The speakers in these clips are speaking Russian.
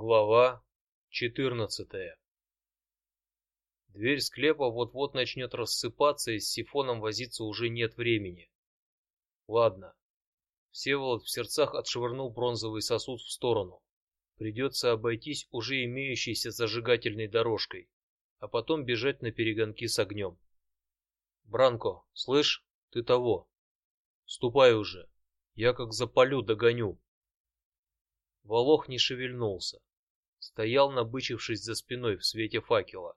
Глава четырнадцатая. Дверь склепа вот-вот начнет рассыпаться, и с сифоном возиться уже нет времени. Ладно. Всеволод в сердцах отшвырнул бронзовый сосуд в сторону. Придется обойтись уже имеющейся зажигательной дорожкой, а потом бежать на перегонки с огнем. Бранко, слышь, ты того? Ступай уже, я как запалю догоню. Волох не шевельнулся, стоял набычившись за спиной в свете факела.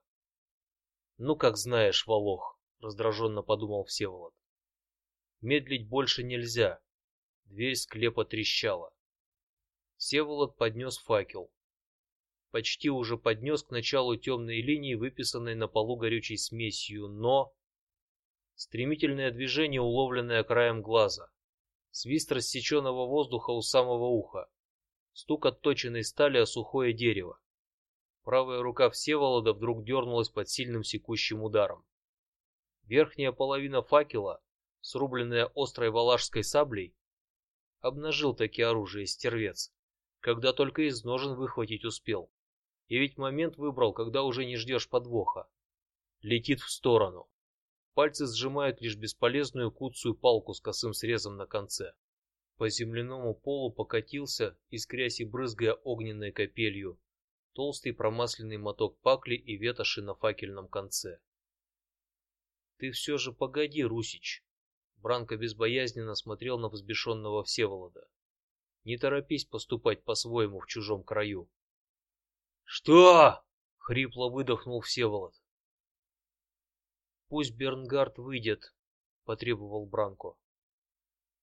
Ну как знаешь, Волох, раздраженно подумал Всеволод. Медлить больше нельзя. Дверь склепа трещала. Всеволод поднес факел. Почти уже поднес к началу темной линии, выписанной на полу горючей смесью, но стремительное движение, уловленное краем глаза, свист рассеченного воздуха у самого уха, стук отточенной стали о сухое дерево. Правая рука Всеволода вдруг дернулась под сильным секущим ударом. Верхняя половина факела, срубленная острой валашской саблей, обнажил таки оружие стервец когда только из ножен выхватить успел. И ведь момент выбрал, когда уже не ждешь подвоха. Летит в сторону. Пальцы сжимают лишь бесполезную куцую палку с косым срезом на конце. По земляному полу покатился, искрясь и брызгая огненной капелью, толстый промасленный моток пакли и ветоши на факельном конце. Ты все же погоди, Русич. Бранко безбоязненно смотрел на взбешенного Всеволода. Не торопись поступать по-своему в чужом краю. Что? хрипло выдохнул Всеволод. Пусть Бернгард выйдет, потребовал Бранко.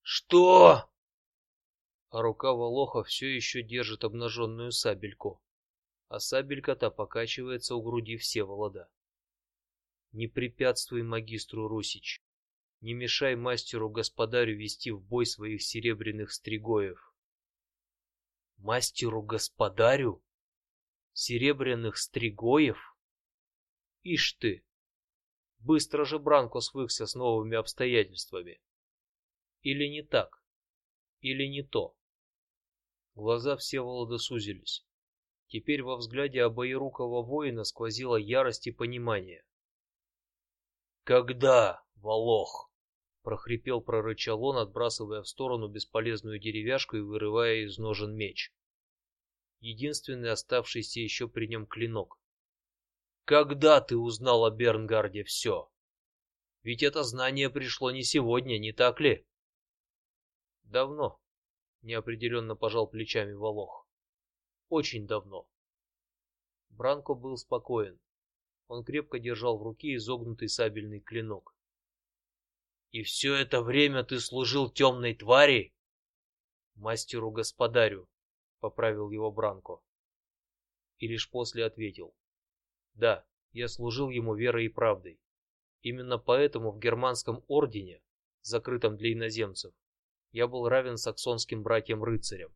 Что? А рука Волоха все еще держит обнаженную сабельку, а сабелька-то покачивается у груди Всеволода. Не препятствуй магистру Русич, не мешай мастеру господарю вести в бой своих серебряных стригоев мастеру господарю серебряных стригоев. Ишь ты, быстро же Бранко свыкся с новыми обстоятельствами. Или не так, или не то. Глаза все Всеволода сузились. Теперь во взгляде обоирукого воина сквозила ярость и понимание. Когда, Волох? прохрипел, прорычал он, отбрасывая в сторону бесполезную деревяшку и вырывая из ножен меч. Единственный оставшийся еще при нем клинок. Когда ты узнал о Бернгарде все? Ведь это знание пришло не сегодня, не так ли? Давно. Неопределенно пожал плечами Волох. Очень давно. Бранко был спокоен. Он крепко держал в руке изогнутый сабельный клинок. И все это время ты служил темной твари, мастеру господарю, поправил его Бранко. И лишь после ответил: да, я служил ему верой и правдой. Именно поэтому в германском ордене, закрытом для иноземцев, я был равен саксонским братьям-рыцарям,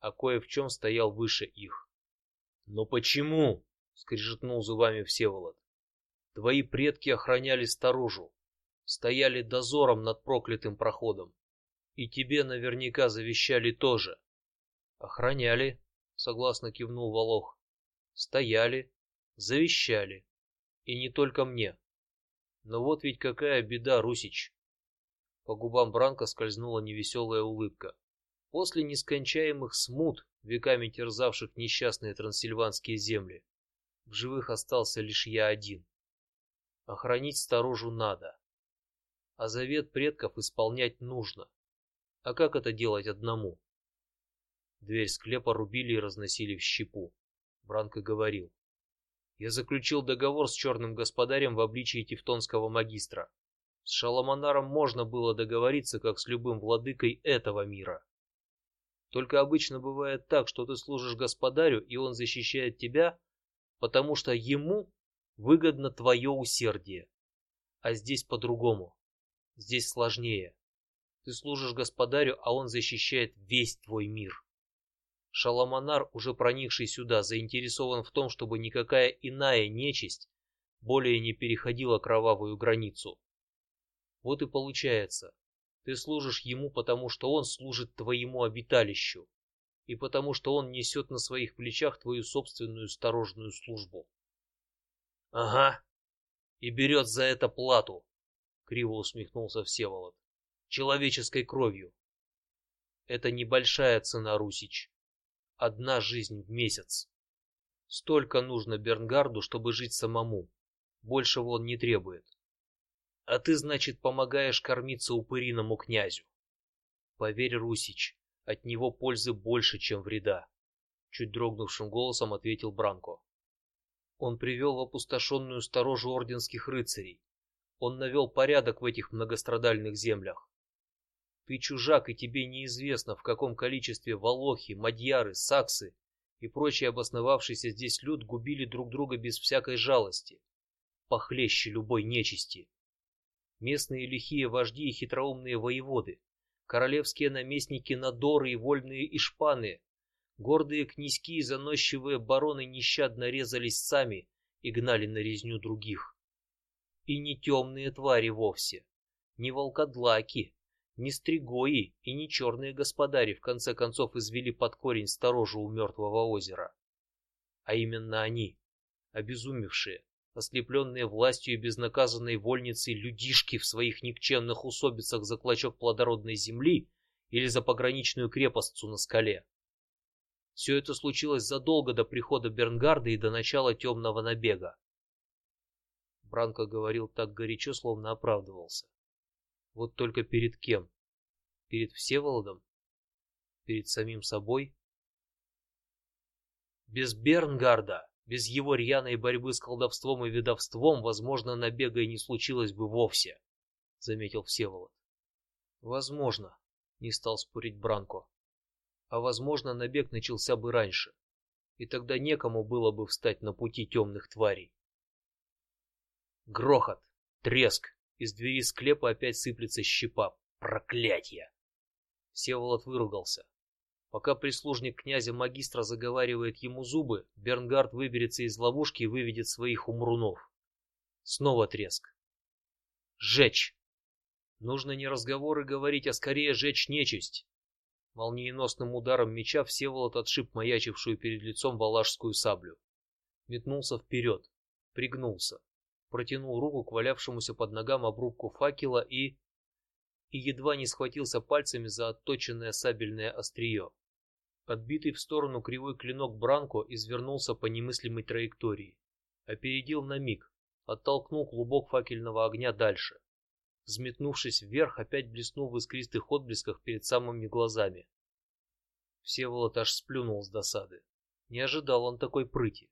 а кое в чем стоял выше их. Но почему? скрежетнул зубами Всеволод. Твои предки охраняли сторожу, стояли дозором над проклятым проходом. И тебе наверняка завещали тоже. Охраняли, согласно кивнул Волох. Стояли, завещали, и не только мне. Но вот ведь какая беда, Русич. По губам Бранка скользнула невеселая улыбка. После нескончаемых смут, веками терзавших несчастные трансильванские земли, в живых остался лишь я один. Охранить сторожу надо а завет предков исполнять нужно. А как это делать одному? Дверь склепа рубили и разносили в щепу. Бранко говорил: "Я заключил договор с черным господарем в обличии тевтонского магистра. С Шаламанаром можно было договориться, как с любым владыкой этого мира. Только обычно бывает так, что ты служишь господарю, и он защищает тебя, потому что ему выгодно твое усердие. А здесь по-другому. Здесь сложнее. Ты служишь господарю, а он защищает весь твой мир. Шаламанар, уже проникший сюда, заинтересован в том, чтобы никакая иная нечисть более не переходила кровавую границу. Вот и получается, ты служишь ему, потому что он служит твоему обиталищу, и потому, что он несет на своих плечах твою собственную сторожную службу. Ага, и берет за это плату. Криво усмехнулся Всеволод. Человеческой кровью. Это небольшая цена, Русич. Одна жизнь в месяц. Столько нужно Бернгарду, чтобы жить самому. Большего он не требует. А ты, значит, помогаешь кормиться упыриному князю. Поверь, Русич, от него пользы больше, чем вреда. Чуть дрогнувшим голосом ответил Бранко. Он привел в опустошенную сторожу орденских рыцарей. Он навел порядок в этих многострадальных землях. Ты чужак, и тебе неизвестно, в каком количестве волохи, мадьяры, саксы и прочий обосновавшийся здесь люд губили друг друга без всякой жалости, похлеще любой нечисти. Местные лихие вожди и хитроумные воеводы, королевские наместники Надоры и вольные ишпаны, гордые князьки и заносчивые бароны нещадно резались сами и гнали на резню других. И не темные твари вовсе, не волкодлаки, не стригои и не черные господари в конце концов извели под корень сторожу у мертвого озера, а именно они, обезумевшие, ослепленные властью и безнаказанной вольницей людишки в своих никчемных усобицах за клочок плодородной земли или за пограничную крепостцу на скале. Все это случилось задолго до прихода Бернгарда и до начала темного набега. Бранко говорил так горячо, словно оправдывался. Вот только перед кем? Перед Всеволодом? Перед самим собой? Без Бернгарда, без его рьяной борьбы с колдовством и ведовством, возможно, набега и не случилось бы вовсе, заметил Всеволод. Возможно, не стал спорить Бранко. А возможно, набег начался бы раньше, и тогда некому было бы встать на пути темных тварей. Грохот, треск, из двери склепа опять сыплется щепа. Проклятье! Всеволод выругался. Пока прислужник князя магистра заговаривает ему зубы, Бернгард выберется из ловушки и выведет своих умрунов. Снова треск. Жечь. Нужно не разговоры говорить, а скорее жечь нечисть. Молниеносным ударом меча Всеволод отшиб маячившую перед лицом валашскую саблю, метнулся вперед, пригнулся, протянул руку к валявшемуся под ногам обрубку факела и и едва не схватился пальцами за отточенное сабельное острие. Отбитый в сторону кривой клинок Бранко извернулся по немыслимой траектории, опередил на миг, оттолкнул клубок факельного огня дальше, взметнувшись вверх, опять блеснул в искристых отблесках перед самыми глазами. Всеволод аж сплюнул с досады. Не ожидал он такой прыти.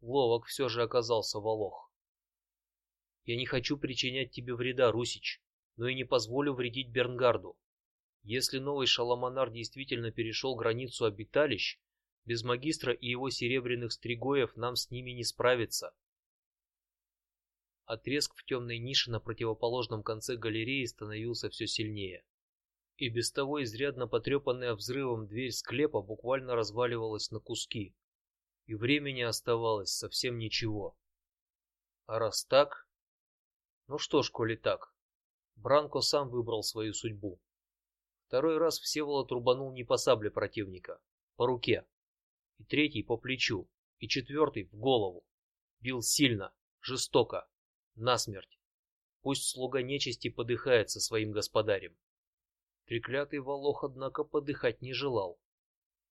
Ловок все же оказался Волох. Я не хочу причинять тебе вреда, Русич, но и не позволю вредить Бернгарду. Если новый Шаламанар действительно перешел границу обиталищ, без магистра и его серебряных стригоев нам с ними не справиться. Отрезк в темной нише на противоположном конце галереи становился все сильнее, и без того изрядно потрепанная взрывом дверь склепа буквально разваливалась на куски, и времени оставалось совсем ничего. А раз так, ну что ж, коли так, Бранко сам выбрал свою судьбу. Второй раз Всеволод рубанул не по сабле противника, по руке, и третий по плечу, и четвертый в голову. Бил сильно, жестоко, насмерть. Пусть слуга нечисти подыхает со своим господарем. Треклятый Волох, однако, подыхать не желал.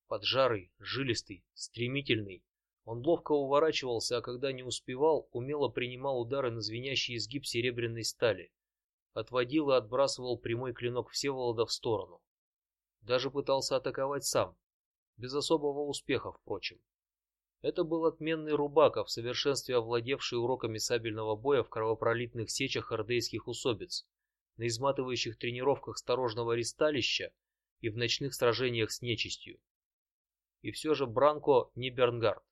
Поджарый, жилистый, стремительный, он ловко уворачивался, а когда не успевал, умело принимал удары на звенящий изгиб серебряной стали, отводил и отбрасывал прямой клинок Всеволода в сторону. Даже пытался атаковать сам, без особого успеха, впрочем. Это был отменный Рубаков, в совершенстве овладевший уроками сабельного боя в кровопролитных сечах ордейских усобиц, на изматывающих тренировках сторожного ристалища и в ночных сражениях с нечистью. И все же Бранко не Бернгард.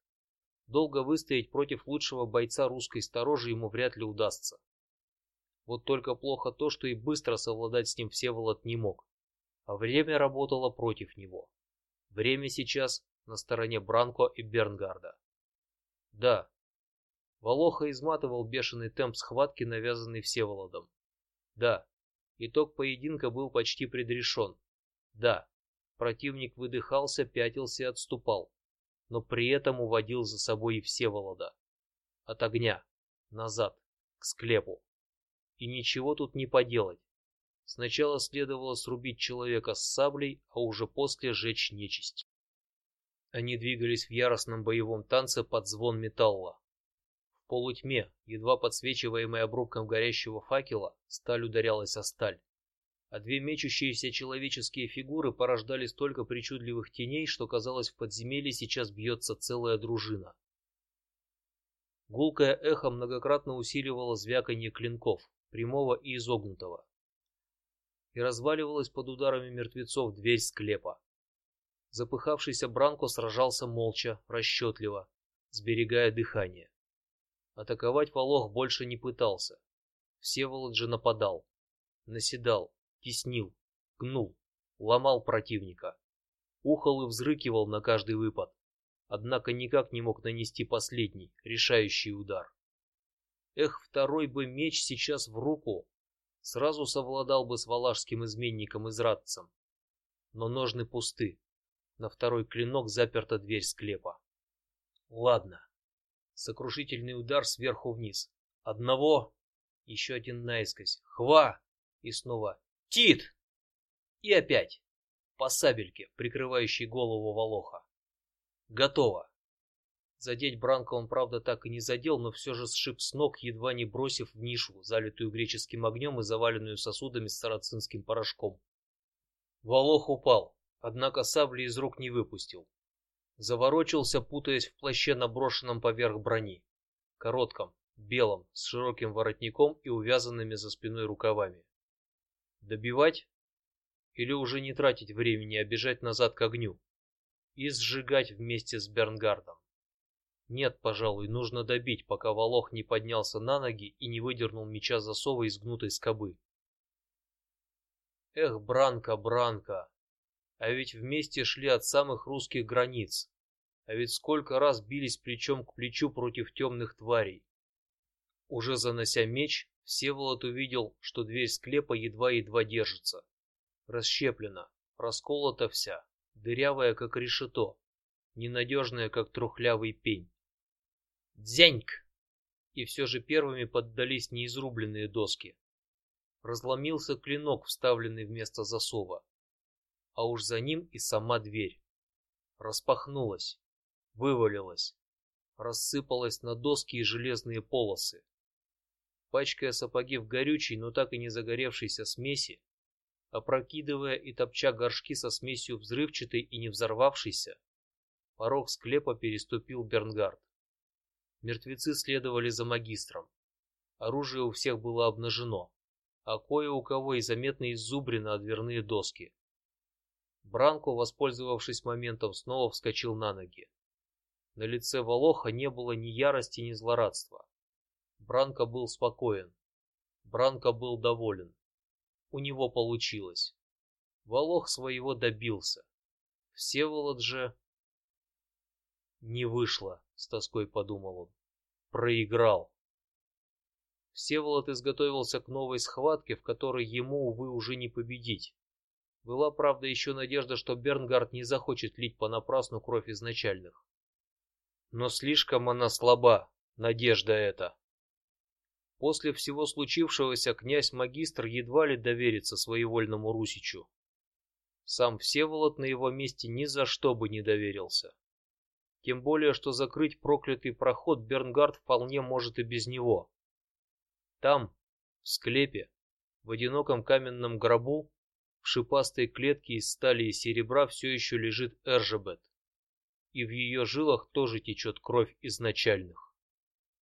Долго выстоять против лучшего бойца русской сторожи ему вряд ли удастся. Вот только плохо то, что и быстро совладать с ним Всеволод не мог, а время работало против него. Время сейчас на стороне Бранко и Бернгарда. Да, Волоха изматывал бешеный темп схватки, навязанный Всеволодом. Да, итог поединка был почти предрешен. Да, Противник выдыхался, пятился и отступал, но при этом уводил за собой и все Всеволода от огня назад к склепу. И ничего тут не поделать. Сначала следовало срубить человека с саблей, а уже после сжечь нечисть. Они двигались в яростном боевом танце под звон металла. В полутьме, едва подсвечиваемой обрубком горящего факела, сталь ударялась о сталь, а две мечущиеся человеческие фигуры порождали столько причудливых теней, что казалось, в подземелье сейчас бьется целая дружина. Гулкое эхо многократно усиливало звяканье клинков, прямого и изогнутого, и разваливалась под ударами мертвецов дверь склепа. Запыхавшийся Бранко сражался молча, расчетливо, сберегая дыхание. Атаковать Волох больше не пытался. Всеволод же нападал, наседал, теснил, гнул, ломал противника, ухал и взрыкивал на каждый выпад, однако никак не мог нанести последний, решающий удар. Эх, второй бы меч сейчас в руку, сразу совладал бы с валашским изменником-израдцем. Но ножны пусты. На второй клинок заперта дверь склепа. Ладно. Сокрушительный удар сверху вниз. Одного, еще один наискось. Хва и снова Тит и опять по сабельке, прикрывающей голову Волоха. Готово. Задеть Бранко он правда так и не задел, но все же сшиб с ног, едва не бросив в нишу, залитую греческим огнем и заваленную сосудами с сарацинским порошком. Волох упал, однако сабли из рук не выпустил. Заворочился, путаясь в плаще, наброшенном поверх брони, коротком, белом, с широким воротником и увязанными за спиной рукавами. Добивать или уже не тратить времени, а бежать назад к огню и сжигать вместе с Бернгардом? Нет, пожалуй, нужно добить, пока Волох не поднялся на ноги и не выдернул меча засова из гнутой скобы. Эх, Бранка, Бранка, а ведь вместе шли от самых русских границ, а ведь сколько раз бились плечом к плечу против темных тварей. Уже занося меч, Всеволод увидел, что дверь склепа едва-едва держится, расщеплена, расколота вся, дырявая как решето, ненадежная как трухлявый пень. Дзяньк! И все же первыми поддались неизрубленные доски. Разломился клинок, вставленный вместо засова, а уж за ним и сама дверь. Распахнулась, вывалилась, рассыпалась на доски и железные полосы. Пачкая сапоги в горючей, но так и не загоревшейся смеси, опрокидывая и топча горшки со смесью взрывчатой и не взорвавшейся, порог склепа переступил Бернгард. Мертвецы следовали за магистром. Оружие у всех было обнажено, а кое у кого и заметно иззубрено о дверные доски. Бранко, воспользовавшись моментом, снова вскочил на ноги. На лице Волоха не было ни ярости, ни злорадства. Бранко был спокоен. Бранко был доволен. У него получилось. Волох своего добился. Всеволод же не вышло, с тоской подумал он. Проиграл. Всеволод изготовился к новой схватке, в которой ему увы уже не победить. Была правда еще надежда, что Бернгард не захочет лить понапрасну кровь изначальных. Но слишком она слаба, надежда эта. После всего случившегося князь-магистр едва ли доверится своевольному Русичу. Сам Всеволод на его месте ни за что бы не доверился. Тем более, что закрыть проклятый проход Бернгард вполне может и без него. Там, в склепе, в одиноком каменном гробу, в шипастой клетке из стали и серебра все еще лежит Эржебет, и в ее жилах тоже течет кровь изначальных.